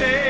Het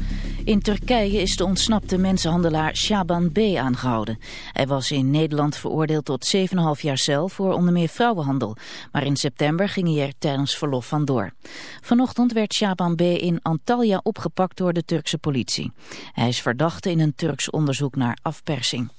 In Turkije is de ontsnapte mensenhandelaar Shaban B. aangehouden. Hij was in Nederland veroordeeld tot 7,5 jaar cel voor onder meer vrouwenhandel. Maar in september ging hij er tijdens verlof vandoor. Vanochtend werd Shaban B. in Antalya opgepakt door de Turkse politie. Hij is verdachte in een Turks onderzoek naar afpersing.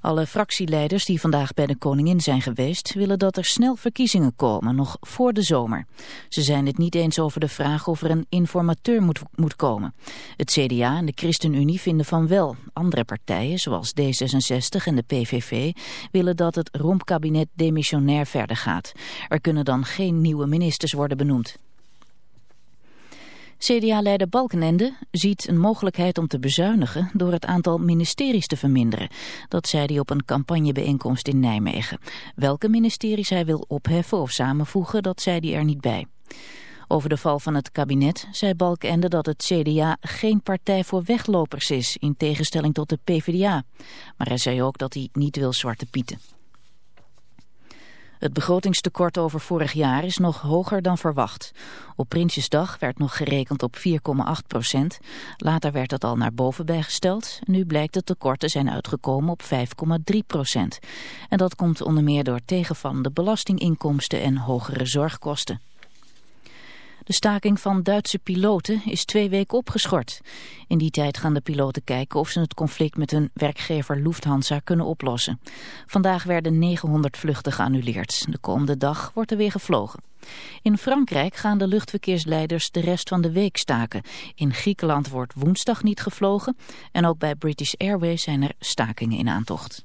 Alle fractieleiders die vandaag bij de koningin zijn geweest... willen dat er snel verkiezingen komen, nog voor de zomer. Ze zijn het niet eens over de vraag of er een informateur moet, moet komen. Het CDA en de ChristenUnie vinden van wel. Andere partijen, zoals D66 en de PVV... willen dat het rompkabinet demissionair verder gaat. Er kunnen dan geen nieuwe ministers worden benoemd. CDA-leider Balkenende ziet een mogelijkheid om te bezuinigen door het aantal ministeries te verminderen. Dat zei hij op een campagnebijeenkomst in Nijmegen. Welke ministeries hij wil opheffen of samenvoegen, dat zei hij er niet bij. Over de val van het kabinet zei Balkenende dat het CDA geen partij voor weglopers is, in tegenstelling tot de PvdA. Maar hij zei ook dat hij niet wil zwarte pieten. Het begrotingstekort over vorig jaar is nog hoger dan verwacht. Op Prinsjesdag werd nog gerekend op 4,8 procent. Later werd dat al naar boven bijgesteld. Nu blijkt het tekort te zijn uitgekomen op 5,3 procent. En dat komt onder meer door tegenvallende belastinginkomsten en hogere zorgkosten. De staking van Duitse piloten is twee weken opgeschort. In die tijd gaan de piloten kijken of ze het conflict met hun werkgever Lufthansa kunnen oplossen. Vandaag werden 900 vluchten geannuleerd. De komende dag wordt er weer gevlogen. In Frankrijk gaan de luchtverkeersleiders de rest van de week staken. In Griekenland wordt woensdag niet gevlogen. En ook bij British Airways zijn er stakingen in aantocht.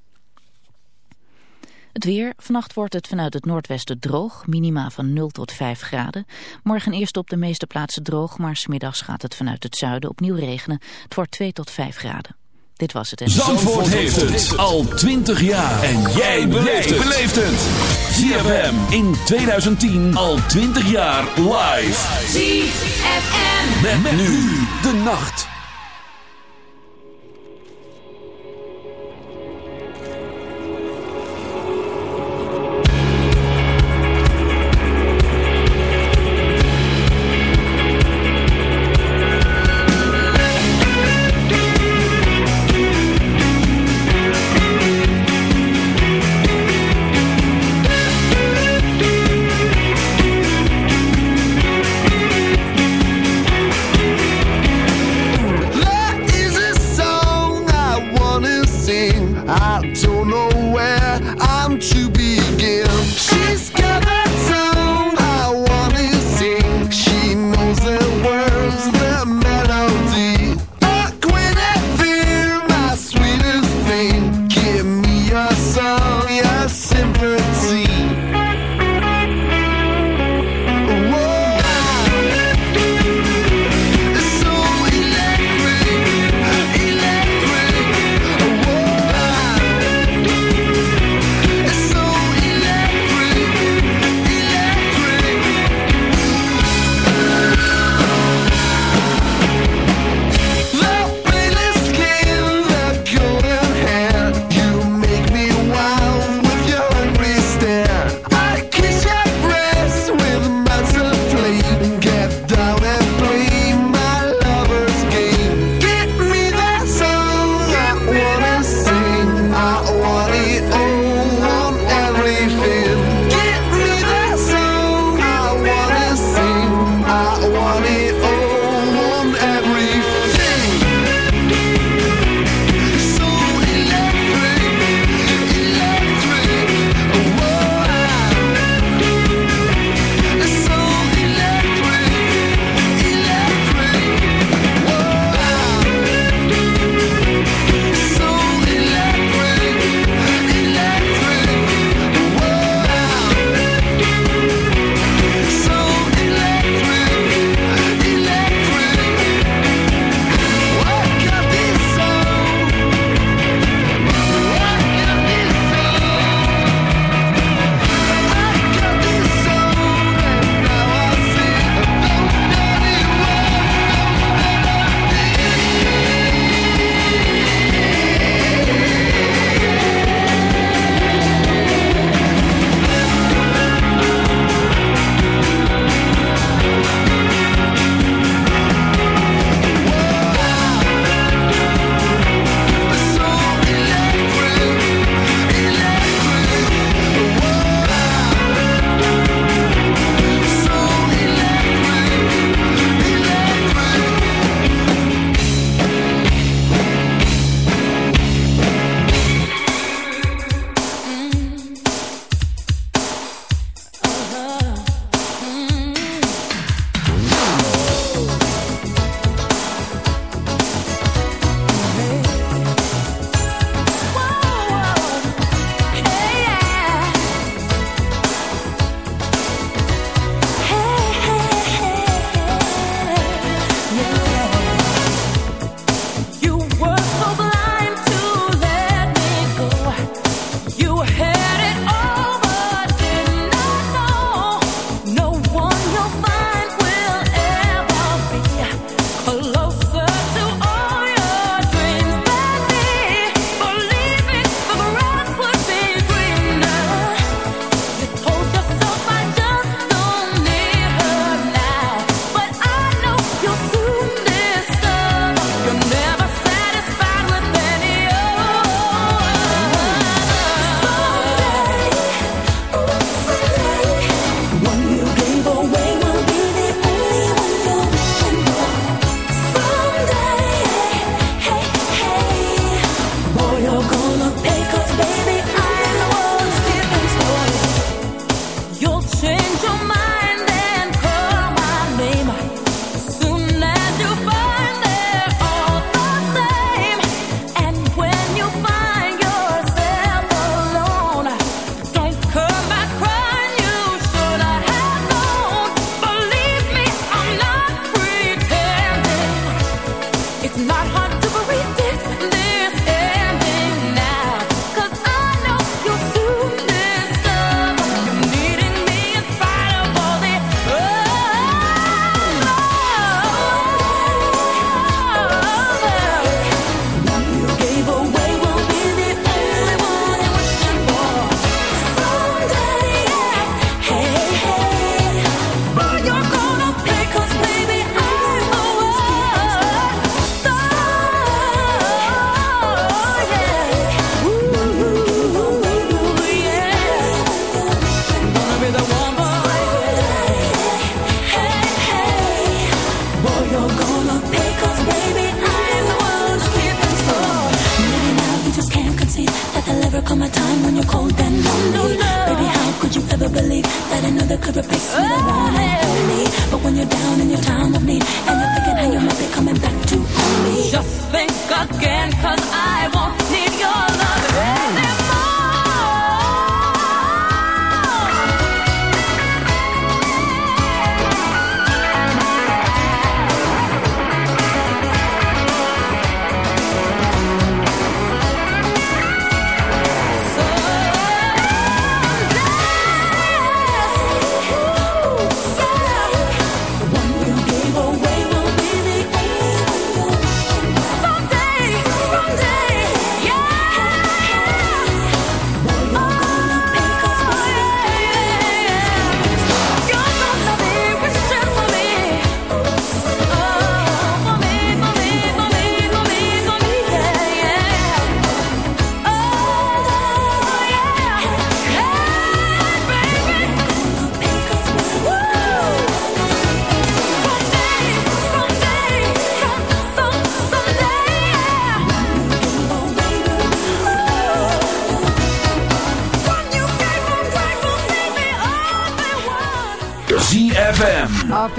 Het weer. Vannacht wordt het vanuit het noordwesten droog. Minima van 0 tot 5 graden. Morgen eerst op de meeste plaatsen droog. Maar smiddags gaat het vanuit het zuiden opnieuw regenen. Het wordt 2 tot 5 graden. Dit was het. En... Zandvoort, heeft het al 20 jaar. En jij beleeft het. ZFM in 2010 al 20 jaar live. ZFM. Met, met nu de nacht.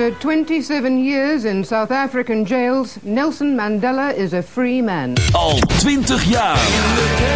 After 27 years in South African jails, Nelson Mandela is a free man. Al 20 jaar.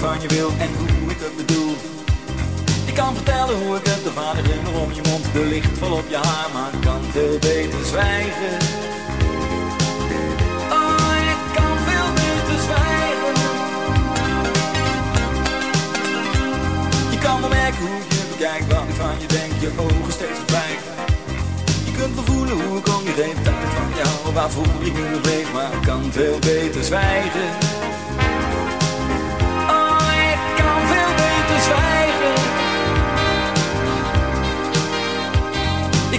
van je wil en hoe ik het bedoel. Ik kan vertellen hoe ik het, de vader glimmer om je mond, de licht vol op je haar, maar ik kan veel beter zwijgen. Oh, ik kan veel beter zwijgen. Je kan wel merken hoe je bekijk, wat ik van je denk, je ogen steeds verdwijnen. Je kunt wel voelen hoe ik om je heen dat van jou, waarvoor ik nu nog leef, maar ik kan veel beter zwijgen.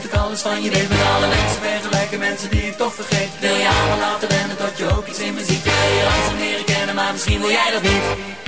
tot ik alles van je weet met alle mensen vergelijken, mensen die ik toch vergeet. Wil je allemaal laten wennen tot je ook iets in me ziet. Wil je langzaam leren kennen, maar misschien wil jij dat niet.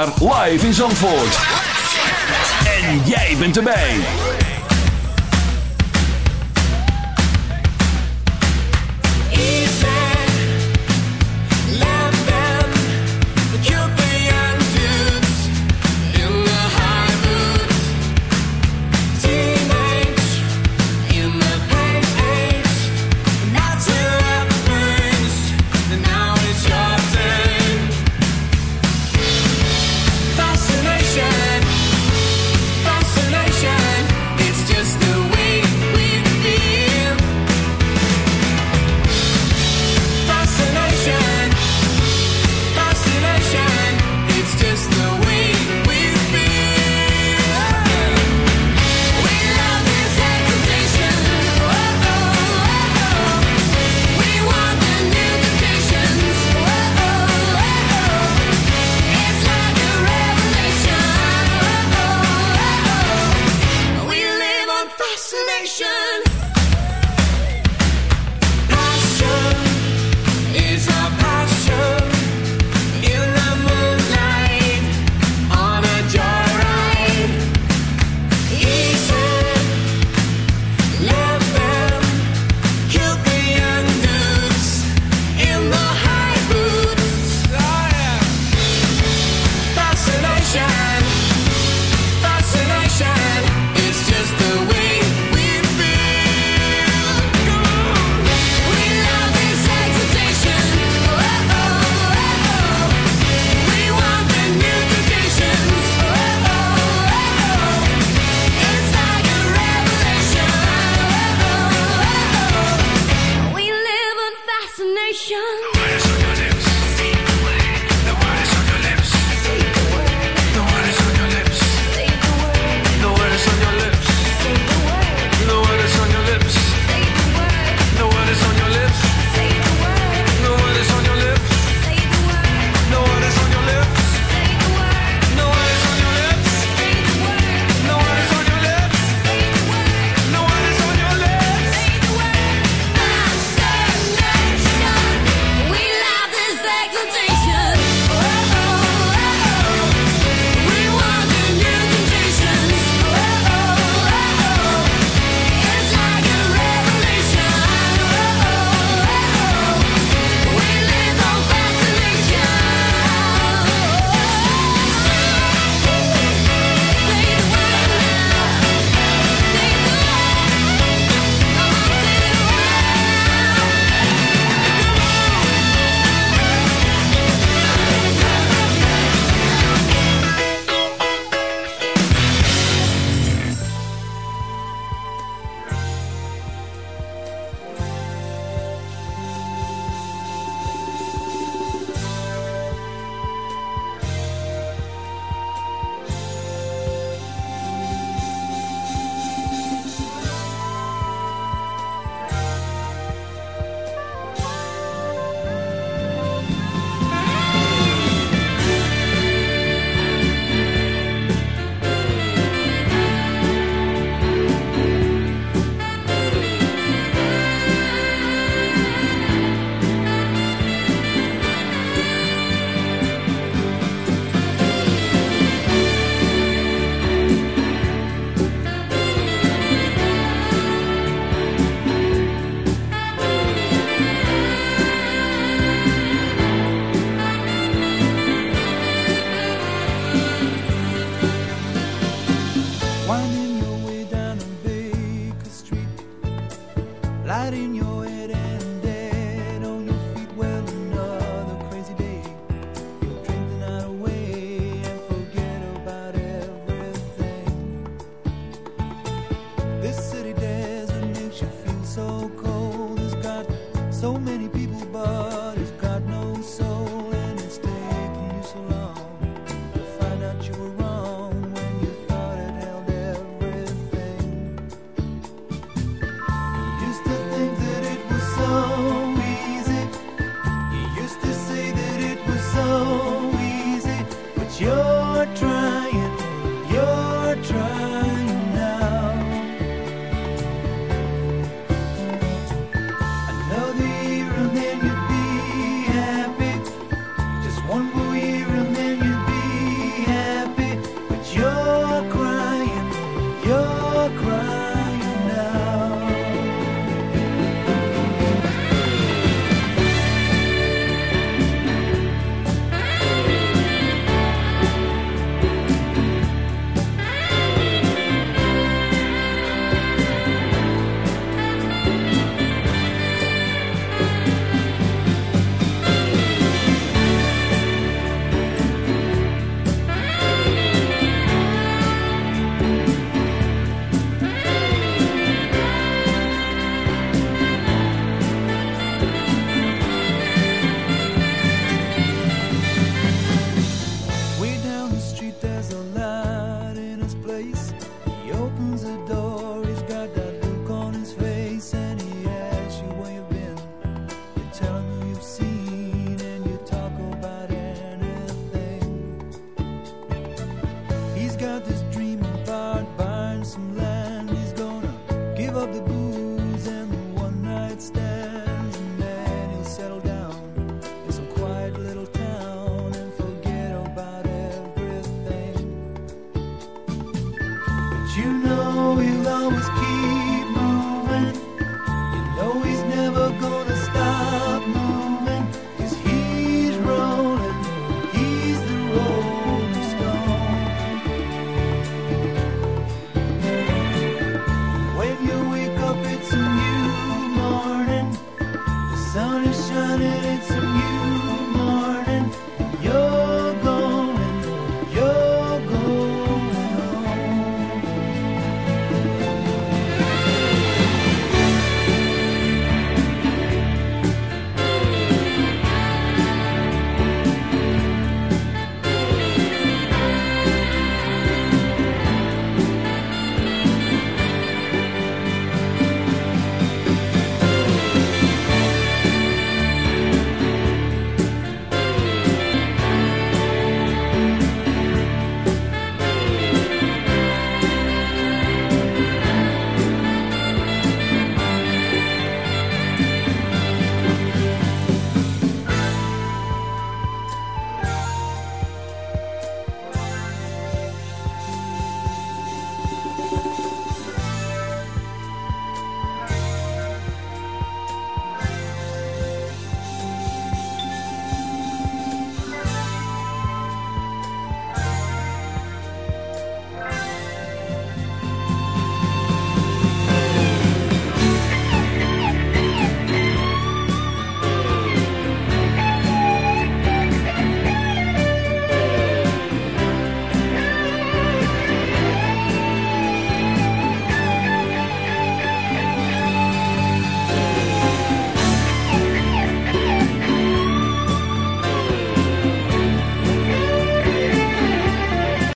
Jaar live in Zandvoort.